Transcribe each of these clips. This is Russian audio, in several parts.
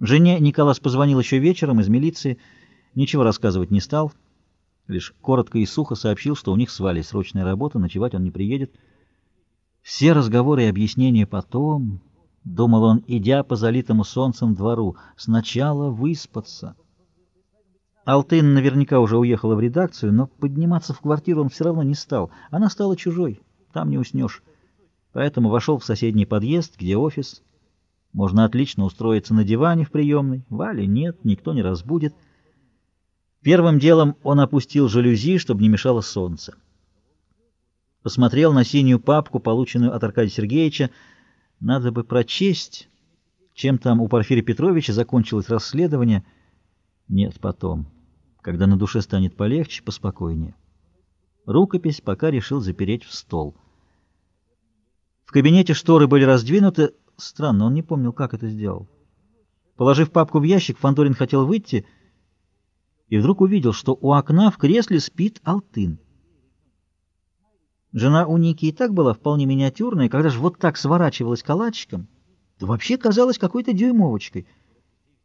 Жене Николас позвонил еще вечером из милиции, ничего рассказывать не стал, лишь коротко и сухо сообщил, что у них с Валей срочная работа, ночевать он не приедет. Все разговоры и объяснения потом, — думал он, идя по залитому солнцем двору, — сначала выспаться. Алтын наверняка уже уехала в редакцию, но подниматься в квартиру он все равно не стал. Она стала чужой, там не уснешь. Поэтому вошел в соседний подъезд, где офис, можно отлично устроиться на диване в приемной. Вали нет, никто не разбудит. Первым делом он опустил жалюзи, чтобы не мешало солнце. Посмотрел на синюю папку, полученную от Аркадия Сергеевича. Надо бы прочесть, чем там у Порфирия Петровича закончилось расследование. Нет, потом, когда на душе станет полегче, поспокойнее. Рукопись пока решил запереть в стол. В кабинете шторы были раздвинуты, Странно, он не помнил, как это сделал. Положив папку в ящик, Фандорин хотел выйти и вдруг увидел, что у окна в кресле спит Алтын. Жена у Ники и так была вполне миниатюрная, когда же вот так сворачивалась калачиком, то вообще казалась какой-то дюймовочкой.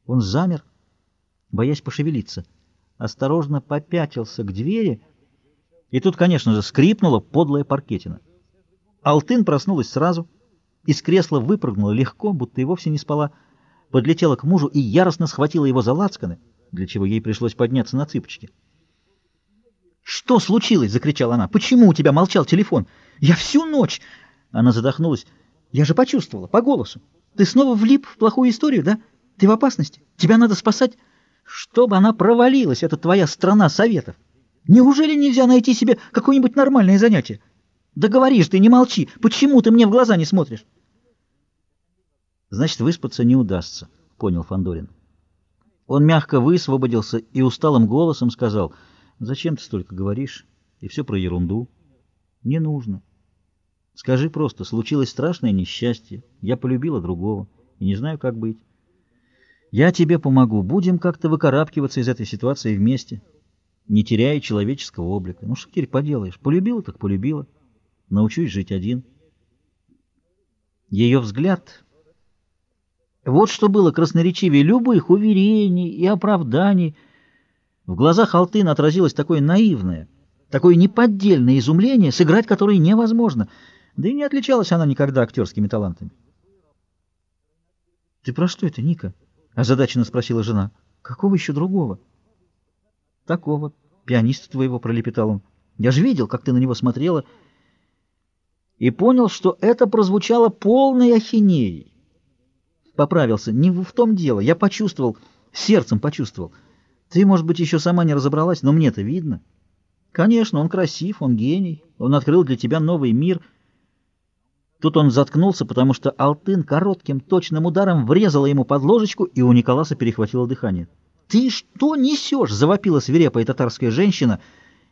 Он замер, боясь пошевелиться, осторожно попятился к двери, и тут, конечно же, скрипнула подлая паркетина. Алтын проснулась сразу — из кресла выпрыгнула легко, будто и вовсе не спала, подлетела к мужу и яростно схватила его за лацканы, для чего ей пришлось подняться на цыпочки. «Что случилось?» — закричала она. «Почему у тебя молчал телефон? Я всю ночь...» Она задохнулась. «Я же почувствовала, по голосу. Ты снова влип в плохую историю, да? Ты в опасности? Тебя надо спасать. Чтобы она провалилась, это твоя страна советов. Неужели нельзя найти себе какое-нибудь нормальное занятие? Да говоришь ты, не молчи. Почему ты мне в глаза не смотришь?» Значит, выспаться не удастся, понял Фандорин. Он мягко высвободился и усталым голосом сказал, «Зачем ты столько говоришь? И все про ерунду. Не нужно. Скажи просто, случилось страшное несчастье, я полюбила другого и не знаю, как быть. Я тебе помогу, будем как-то выкарабкиваться из этой ситуации вместе, не теряя человеческого облика. Ну что теперь поделаешь? Полюбила, так полюбила. Научусь жить один». Ее взгляд вот что было красноречивее любых уверений и оправданий. В глазах Алтын отразилось такое наивное, такое неподдельное изумление, сыграть которое невозможно. Да и не отличалась она никогда актерскими талантами. — Ты про что это, Ника? — озадаченно спросила жена. — Какого еще другого? — Такого. Пианиста твоего, — пролепетал он. — Я же видел, как ты на него смотрела, и понял, что это прозвучало полной ахинеей поправился. Не в том дело. Я почувствовал, сердцем почувствовал. Ты, может быть, еще сама не разобралась, но мне-то видно. Конечно, он красив, он гений. Он открыл для тебя новый мир. Тут он заткнулся, потому что Алтын коротким, точным ударом врезала ему под ложечку, и у Николаса перехватило дыхание. «Ты что несешь?» — завопила свирепая татарская женщина,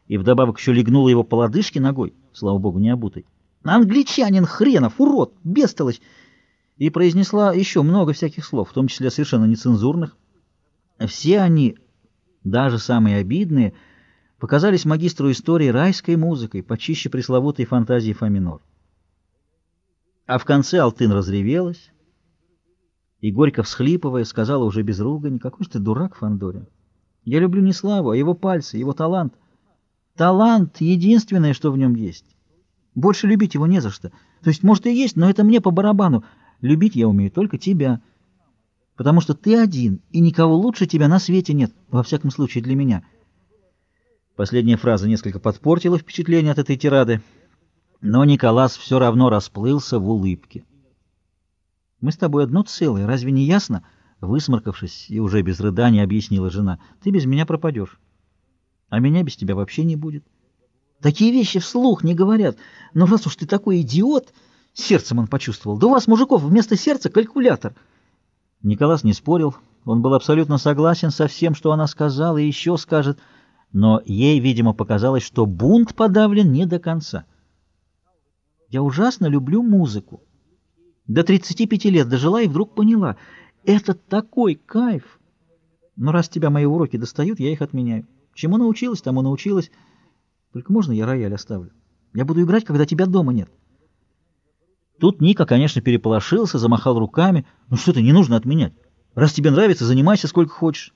и вдобавок еще легнула его по лодыжке ногой, слава богу, не обутой. «Англичанин хренов, урод, бестолочь!» И произнесла еще много всяких слов, в том числе совершенно нецензурных. Все они, даже самые обидные, показались магистру истории райской музыкой, почище пресловутой фантазии фа минор. А в конце Алтын разревелась и, горько всхлипывая, сказала уже без ругани, «Какой же ты дурак, Фандорин! Я люблю не славу, а его пальцы, его талант. Талант — единственное, что в нем есть. Больше любить его не за что. То есть, может, и есть, но это мне по барабану, Любить я умею только тебя, потому что ты один, и никого лучше тебя на свете нет, во всяком случае для меня. Последняя фраза несколько подпортила впечатление от этой тирады, но Николас все равно расплылся в улыбке. «Мы с тобой одно целое, разве не ясно?» Высморкавшись и уже без рыдания объяснила жена, «ты без меня пропадешь, а меня без тебя вообще не будет. Такие вещи вслух не говорят, но раз уж ты такой идиот...» Сердцем он почувствовал. Да у вас, мужиков, вместо сердца калькулятор. Николас не спорил. Он был абсолютно согласен со всем, что она сказала и еще скажет. Но ей, видимо, показалось, что бунт подавлен не до конца. Я ужасно люблю музыку. До 35 лет дожила и вдруг поняла. Это такой кайф. Но раз тебя мои уроки достают, я их отменяю. Чему научилась, тому научилась. Только можно я рояль оставлю? Я буду играть, когда тебя дома нет. Тут Ника, конечно, переполошился, замахал руками. Ну что-то не нужно отменять. Раз тебе нравится, занимайся сколько хочешь.